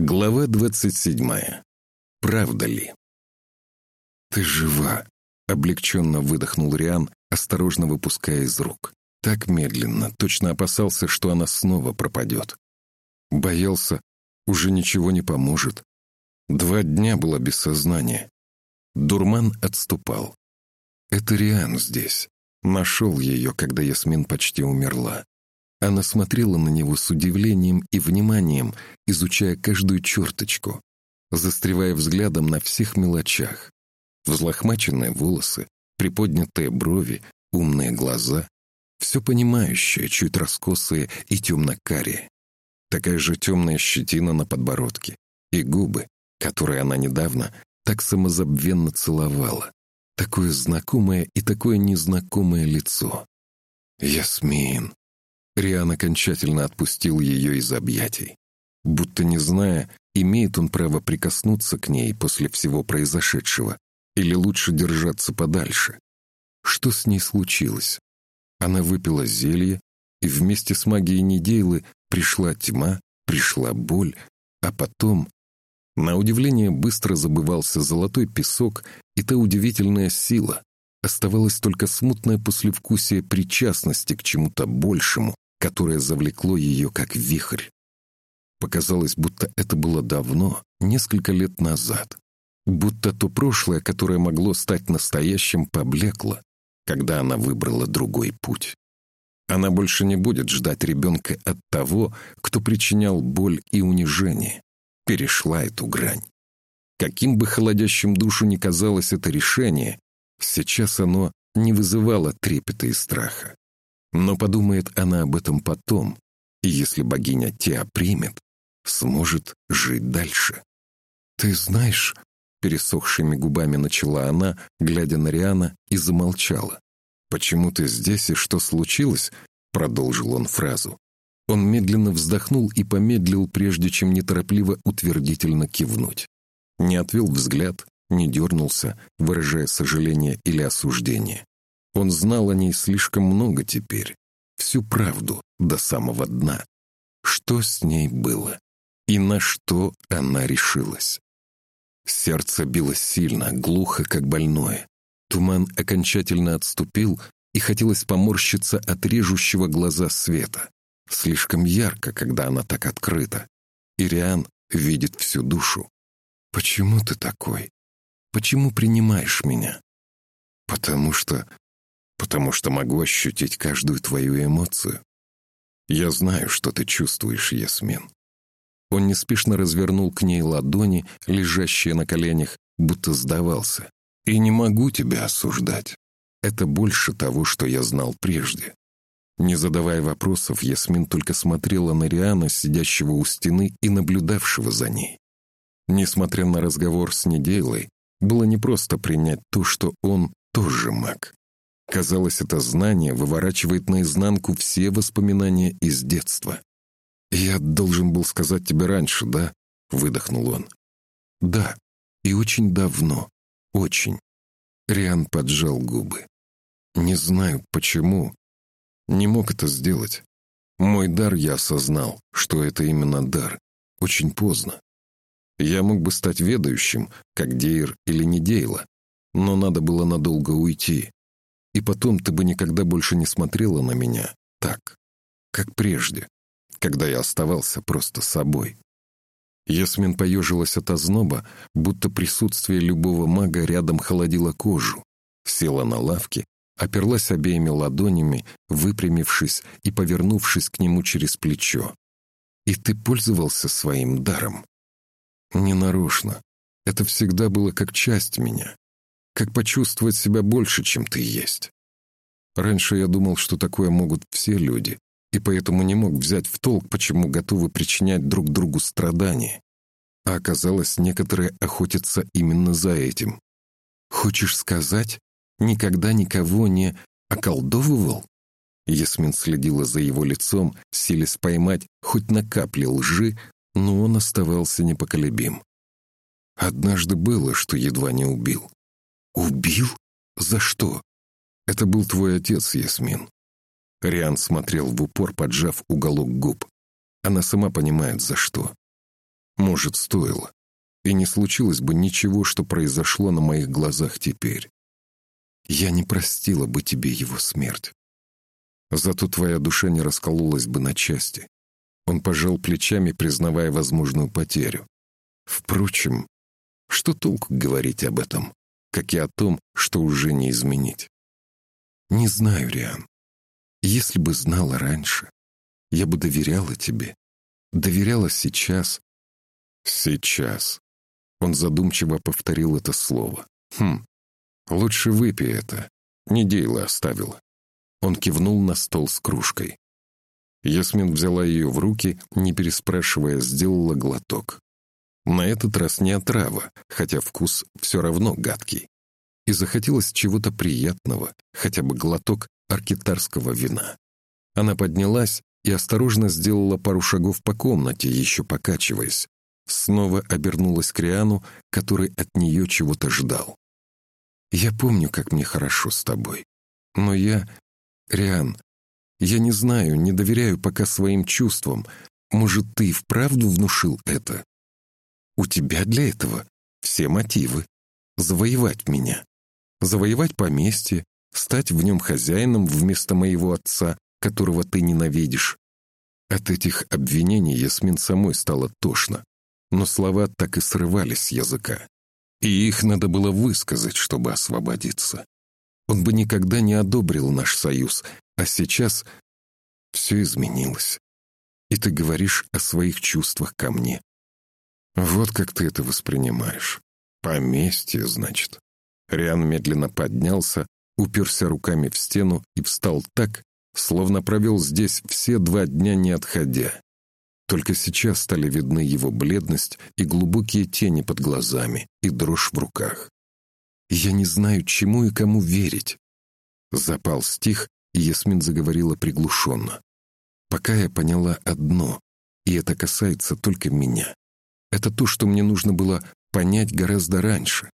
Глава двадцать седьмая. Правда ли? «Ты жива!» — облегченно выдохнул Риан, осторожно выпуская из рук. Так медленно, точно опасался, что она снова пропадет. Боялся, уже ничего не поможет. Два дня была без сознания. Дурман отступал. Это Риан здесь. Нашел ее, когда Ясмин почти умерла. Она смотрела на него с удивлением и вниманием, изучая каждую черточку, застревая взглядом на всех мелочах. Взлохмаченные волосы, приподнятые брови, умные глаза, все понимающее, чуть раскосые и темно-карие. Такая же темная щетина на подбородке и губы, которые она недавно так самозабвенно целовала. Такое знакомое и такое незнакомое лицо. Ясмин. Риан окончательно отпустил ее из объятий. Будто не зная, имеет он право прикоснуться к ней после всего произошедшего, или лучше держаться подальше. Что с ней случилось? Она выпила зелье, и вместе с магией Недейлы пришла тьма, пришла боль, а потом... На удивление быстро забывался золотой песок и та удивительная сила. Оставалось только смутное послевкусие причастности к чему-то большему, которое завлекло ее как вихрь. Показалось, будто это было давно, несколько лет назад. Будто то прошлое, которое могло стать настоящим, поблекло, когда она выбрала другой путь. Она больше не будет ждать ребенка от того, кто причинял боль и унижение. Перешла эту грань. Каким бы холодящим душу ни казалось это решение, сейчас оно не вызывало трепета и страха. Но подумает она об этом потом, и если богиня Теа примет, сможет жить дальше. «Ты знаешь...» — пересохшими губами начала она, глядя на Риана, и замолчала. «Почему ты здесь и что случилось?» — продолжил он фразу. Он медленно вздохнул и помедлил, прежде чем неторопливо утвердительно кивнуть. Не отвел взгляд, не дернулся, выражая сожаление или осуждение. Он знал о ней слишком много теперь. Всю правду до самого дна. Что с ней было? И на что она решилась? Сердце билось сильно, глухо, как больное. Туман окончательно отступил, и хотелось поморщиться от режущего глаза света. Слишком ярко, когда она так открыта. Ириан видит всю душу. «Почему ты такой? Почему принимаешь меня?» «Потому что потому что могу ощутить каждую твою эмоцию. Я знаю, что ты чувствуешь, Ясмин». Он неспешно развернул к ней ладони, лежащие на коленях, будто сдавался. «И не могу тебя осуждать. Это больше того, что я знал прежде». Не задавая вопросов, Ясмин только смотрела на Риана, сидящего у стены и наблюдавшего за ней. Несмотря на разговор с Неделой, было непросто принять то, что он тоже маг. Казалось, это знание выворачивает наизнанку все воспоминания из детства. «Я должен был сказать тебе раньше, да?» — выдохнул он. «Да, и очень давно. Очень». Риан поджал губы. «Не знаю, почему. Не мог это сделать. Мой дар я осознал, что это именно дар. Очень поздно. Я мог бы стать ведающим, как Дейр или не Дейла, но надо было надолго уйти, и потом ты бы никогда больше не смотрела на меня так, как прежде, когда я оставался просто собой. Ясмин поежилась от озноба, будто присутствие любого мага рядом холодило кожу, села на лавке, оперлась обеими ладонями, выпрямившись и повернувшись к нему через плечо. «И ты пользовался своим даром?» «Ненарочно. Это всегда было как часть меня как почувствовать себя больше, чем ты есть. Раньше я думал, что такое могут все люди, и поэтому не мог взять в толк, почему готовы причинять друг другу страдания. А оказалось, некоторые охотятся именно за этим. Хочешь сказать, никогда никого не околдовывал? Ясмин следила за его лицом, силясь поймать хоть на капле лжи, но он оставался непоколебим. Однажды было, что едва не убил. «Убил? За что?» «Это был твой отец, Ясмин». Риан смотрел в упор, поджав уголок губ. Она сама понимает, за что. Может, стоило. И не случилось бы ничего, что произошло на моих глазах теперь. Я не простила бы тебе его смерть. Зато твоя душа не раскололась бы на части. Он пожал плечами, признавая возможную потерю. Впрочем, что толку говорить об этом, как и о том, что уже не изменить? Не знаю, Риан. Если бы знала раньше, я бы доверяла тебе. Доверяла сейчас. Сейчас. Он задумчиво повторил это слово. Хм, лучше выпей это. Недейла оставила. Он кивнул на стол с кружкой. Ясмин взяла ее в руки, не переспрашивая, сделала глоток. На этот раз не отрава, хотя вкус все равно гадкий. И захотелось чего-то приятного, хотя бы глоток аркитарского вина. Она поднялась и осторожно сделала пару шагов по комнате, еще покачиваясь. Снова обернулась к Риану, который от нее чего-то ждал. «Я помню, как мне хорошо с тобой. Но я... Риан, я не знаю, не доверяю пока своим чувствам. Может, ты вправду внушил это? У тебя для этого все мотивы. Завоевать меня. Завоевать поместье, стать в нем хозяином вместо моего отца, которого ты ненавидишь. От этих обвинений Ясмин самой стало тошно, но слова так и срывались с языка. И их надо было высказать, чтобы освободиться. Он бы никогда не одобрил наш союз, а сейчас все изменилось. И ты говоришь о своих чувствах ко мне. Вот как ты это воспринимаешь. Поместье, значит. Риан медленно поднялся, уперся руками в стену и встал так, словно провел здесь все два дня не отходя. Только сейчас стали видны его бледность и глубокие тени под глазами, и дрожь в руках. «Я не знаю, чему и кому верить». Запал стих, и Ясмин заговорила приглушенно. «Пока я поняла одно, и это касается только меня. Это то, что мне нужно было понять гораздо раньше.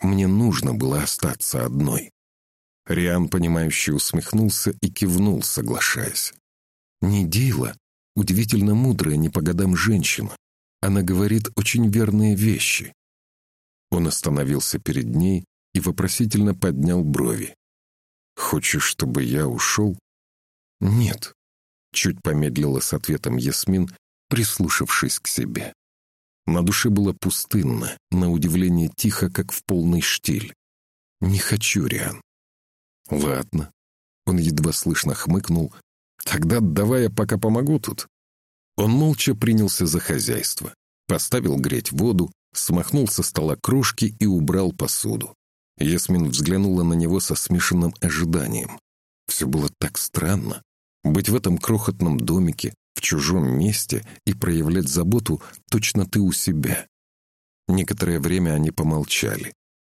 Мне нужно было остаться одной. Риан, понимающе усмехнулся и кивнул, соглашаясь. Не Дейла, удивительно мудрая не по годам женщина. Она говорит очень верные вещи. Он остановился перед ней и вопросительно поднял брови. «Хочешь, чтобы я ушел?» «Нет», — чуть помедлила с ответом Ясмин, прислушавшись к себе. На душе было пустынно, на удивление тихо, как в полный штиль. «Не хочу, Риан. «Ладно». Он едва слышно хмыкнул. «Тогда давай я пока помогу тут». Он молча принялся за хозяйство. Поставил греть воду, смахнул со стола кружки и убрал посуду. Ясмин взглянула на него со смешанным ожиданием. Все было так странно. Быть в этом крохотном домике, чужом месте и проявлять заботу точно ты у себя. Некоторое время они помолчали.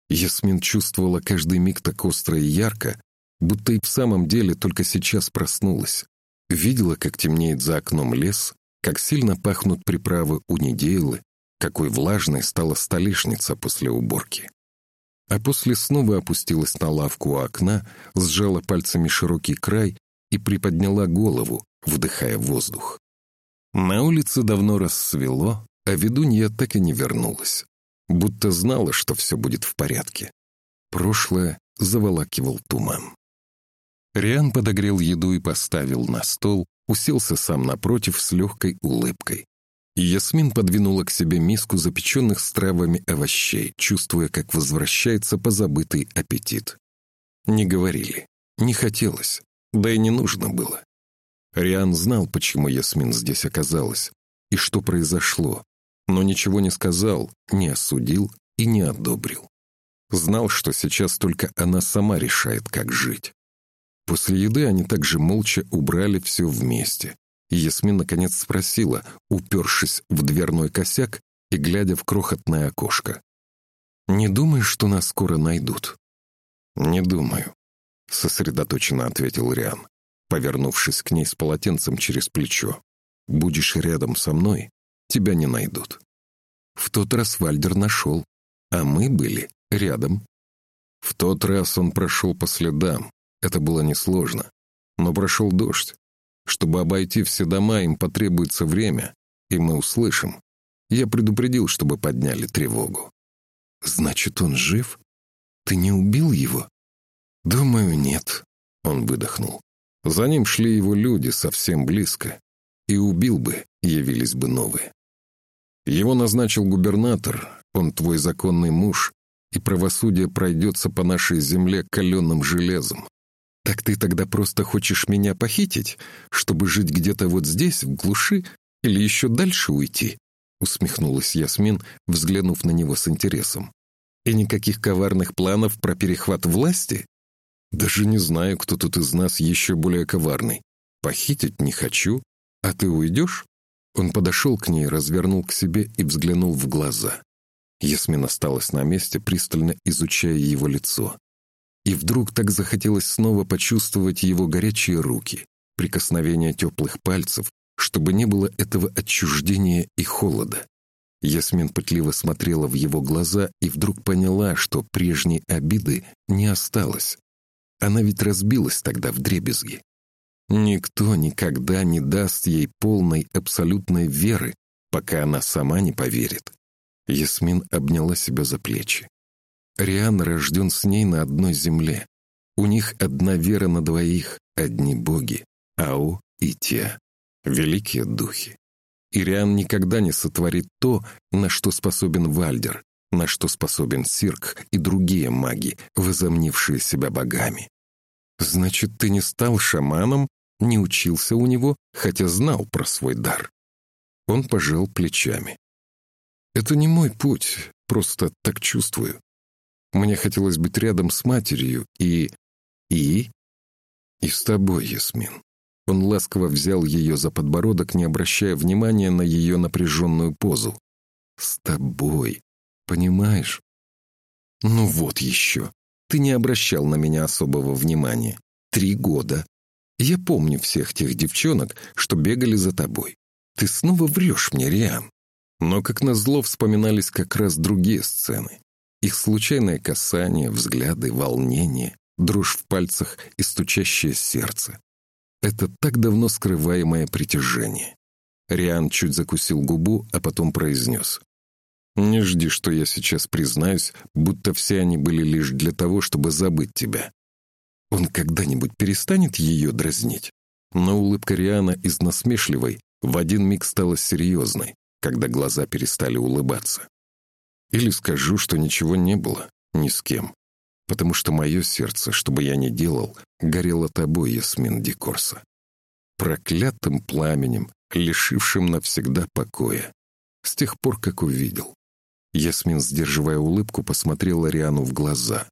Ясмин чувствовала каждый миг так остро и ярко, будто и в самом деле только сейчас проснулась. Видела, как темнеет за окном лес, как сильно пахнут приправы у недейлы, какой влажной стала столешница после уборки. А после снова опустилась на лавку у окна, сжала пальцами широкий край и приподняла голову, вдыхая воздух. На улице давно рассвело, а ведунья так и не вернулась, будто знала, что все будет в порядке. Прошлое заволакивал туман. Риан подогрел еду и поставил на стол, уселся сам напротив с легкой улыбкой. Ясмин подвинула к себе миску запеченных с травами овощей, чувствуя, как возвращается позабытый аппетит. Не говорили, не хотелось, да и не нужно было. Риан знал, почему Ясмин здесь оказалась и что произошло, но ничего не сказал, не осудил и не одобрил. Знал, что сейчас только она сама решает, как жить. После еды они также молча убрали все вместе. И Ясмин наконец спросила, упершись в дверной косяк и глядя в крохотное окошко. «Не думаешь, что нас скоро найдут?» «Не думаю», — сосредоточенно ответил Риан, повернувшись к ней с полотенцем через плечо. «Будешь рядом со мной, тебя не найдут». В тот раз Вальдер нашел, а мы были рядом. В тот раз он прошел по следам, это было несложно. Но прошел дождь. Чтобы обойти все дома, им потребуется время, и мы услышим. Я предупредил, чтобы подняли тревогу». «Значит, он жив? Ты не убил его?» «Думаю, нет», — он выдохнул. За ним шли его люди совсем близко. И убил бы, явились бы новые. Его назначил губернатор, он твой законный муж, и правосудие пройдется по нашей земле каленым железом. Так ты тогда просто хочешь меня похитить, чтобы жить где-то вот здесь, в глуши, или еще дальше уйти?» Усмехнулась Ясмин, взглянув на него с интересом. «И никаких коварных планов про перехват власти? Даже не знаю, кто тут из нас еще более коварный. Похитить не хочу, а ты уйдешь?» Он подошел к ней, развернул к себе и взглянул в глаза. Ясмин осталась на месте, пристально изучая его лицо. И вдруг так захотелось снова почувствовать его горячие руки, прикосновение теплых пальцев, чтобы не было этого отчуждения и холода. Ясмин пытливо смотрела в его глаза и вдруг поняла, что прежней обиды не осталось. Она ведь разбилась тогда в дребезги. Никто никогда не даст ей полной абсолютной веры, пока она сама не поверит. Ясмин обняла себя за плечи. Риан рожден с ней на одной земле. У них одна вера на двоих, одни боги, Ау и Те, великие духи. Ириан никогда не сотворит то, на что способен Вальдер, на что способен Сирк и другие маги, возомнившие себя богами. Значит, ты не стал шаманом, не учился у него, хотя знал про свой дар. Он пожал плечами. Это не мой путь, просто так чувствую. Мне хотелось быть рядом с матерью и... и... и с тобой, Ясмин. Он ласково взял ее за подбородок, не обращая внимания на ее напряженную позу. «С тобой. Понимаешь?» «Ну вот еще. Ты не обращал на меня особого внимания. Три года. Я помню всех тех девчонок, что бегали за тобой. Ты снова врешь мне, Риан. Но, как назло, вспоминались как раз другие сцены. Их случайное касание, взгляды, волнение, дрожь в пальцах и стучащее сердце. Это так давно скрываемое притяжение. Риан чуть закусил губу, а потом произнес. «Не жди, что я сейчас признаюсь, будто все они были лишь для того, чтобы забыть тебя. Он когда-нибудь перестанет ее дразнить?» Но улыбка Риана из насмешливой в один миг стала серьезной, когда глаза перестали улыбаться. Или скажу, что ничего не было, ни с кем. Потому что мое сердце, что бы я ни делал, горело тобой, Ясмин Дикорса. Проклятым пламенем, лишившим навсегда покоя. С тех пор, как увидел. Ясмин, сдерживая улыбку, посмотрела Риану в глаза.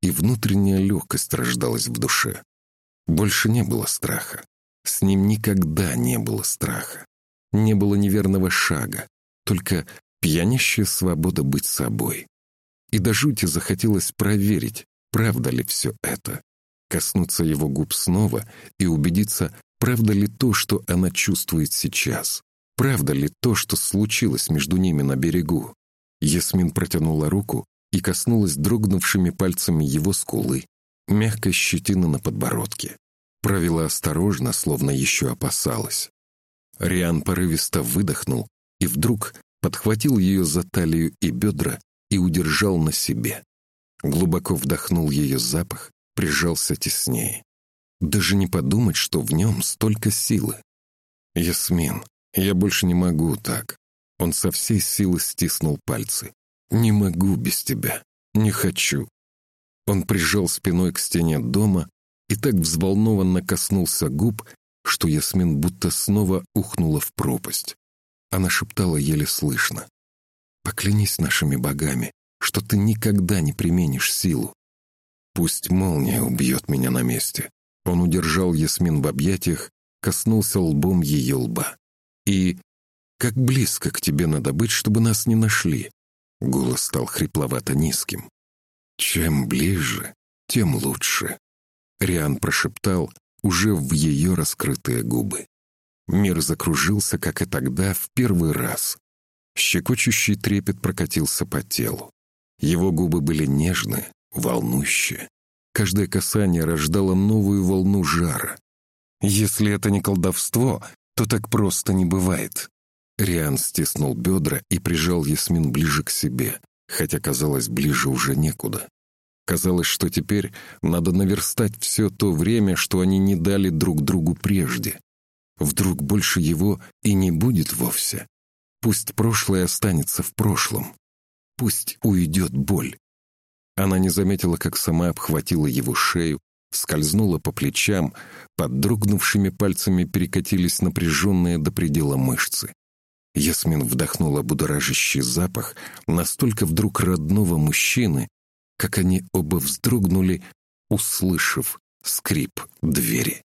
И внутренняя легкость рождалась в душе. Больше не было страха. С ним никогда не было страха. Не было неверного шага, только пьянящая свобода быть собой. И до жути захотелось проверить, правда ли все это. Коснуться его губ снова и убедиться, правда ли то, что она чувствует сейчас. Правда ли то, что случилось между ними на берегу. Ясмин протянула руку и коснулась дрогнувшими пальцами его скулы, мягкой щетины на подбородке. Провела осторожно, словно еще опасалась. Риан порывисто выдохнул и вдруг подхватил ее за талию и бедра и удержал на себе. Глубоко вдохнул ее запах, прижался теснее. Даже не подумать, что в нем столько силы. «Ясмин, я больше не могу так». Он со всей силы стиснул пальцы. «Не могу без тебя. Не хочу». Он прижал спиной к стене дома и так взволнованно коснулся губ, что Ясмин будто снова ухнула в пропасть. Она шептала еле слышно. «Поклянись нашими богами, что ты никогда не применишь силу. Пусть молния убьет меня на месте». Он удержал Ясмин в объятиях, коснулся лбом ее лба. «И как близко к тебе надо быть, чтобы нас не нашли?» Голос стал хрипловато низким. «Чем ближе, тем лучше», — Риан прошептал, уже в ее раскрытые губы. Мир закружился, как и тогда, в первый раз. Щекочущий трепет прокатился по телу. Его губы были нежные, волнущие. Каждое касание рождало новую волну жара. Если это не колдовство, то так просто не бывает. Риан стиснул бедра и прижал Ясмин ближе к себе, хотя казалось, ближе уже некуда. Казалось, что теперь надо наверстать все то время, что они не дали друг другу прежде. Вдруг больше его и не будет вовсе. Пусть прошлое останется в прошлом. Пусть уйдет боль. Она не заметила, как сама обхватила его шею, скользнула по плечам, под дрогнувшими пальцами перекатились напряженные до предела мышцы. Ясмин вдохнула будоражащий запах настолько вдруг родного мужчины, как они оба вздрогнули, услышав скрип двери.